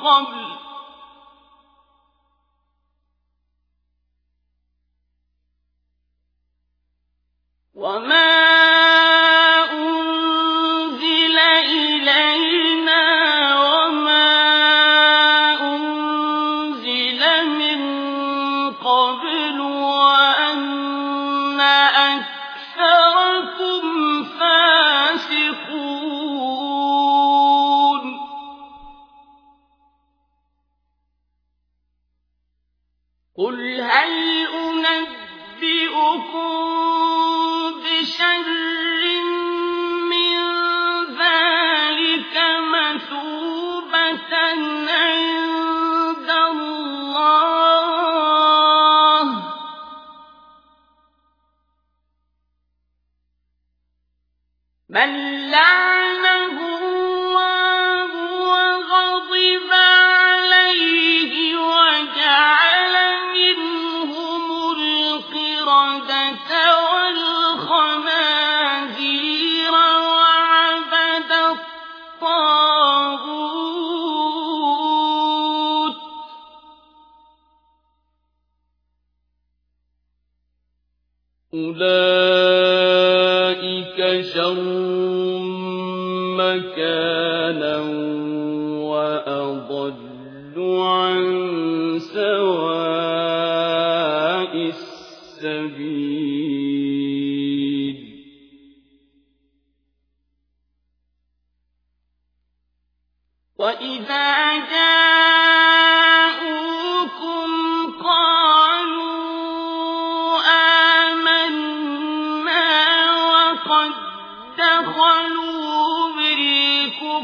وما من لعنه الله وغضب عليه وجعل منهم القردة والخنازير وعبد الطاغوت أولئك شر مكانا وأضل عن سواء السبيل. وإذا جاءوكم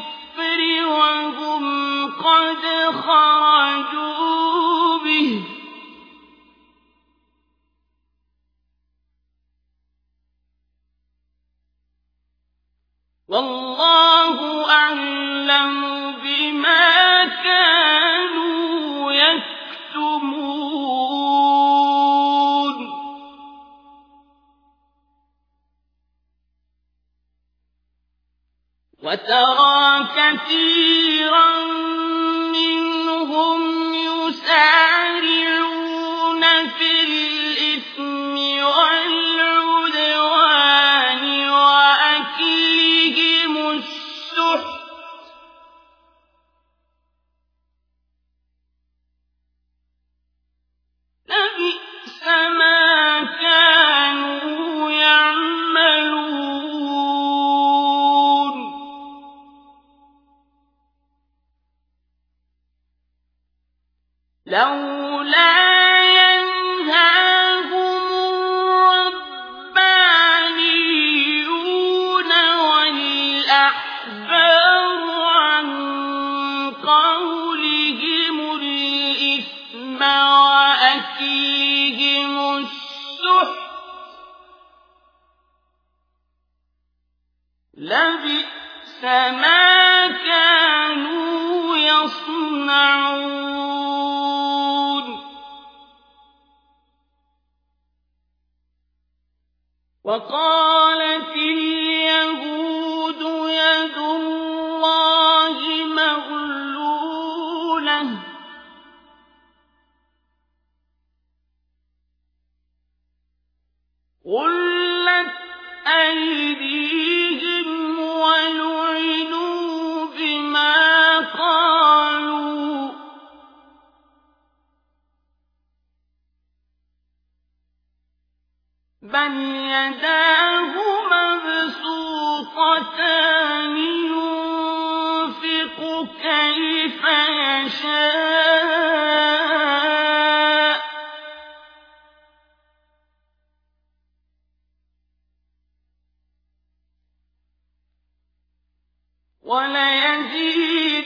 بالكفر وهم قد خرجوا به. والله وترى كثيرا منهم يسارعون السحت لبئس ما كانوا يصنعون وقالت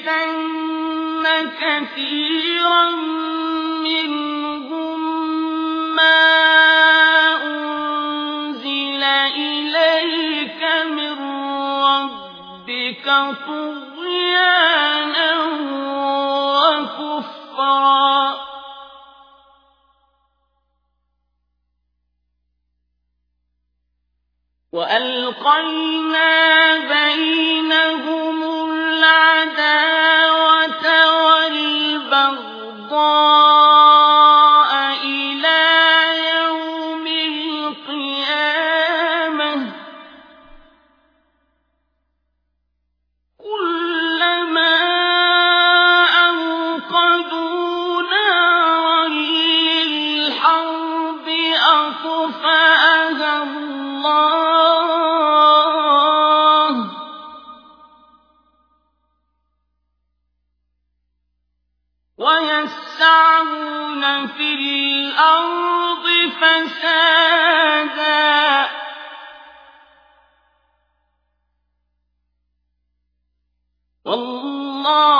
وليزيدن كثيرا منهم ما أنزل إليك من ربك طغيانا وكفرا وألقينا بين ويسعون في الأرض فسادا. والله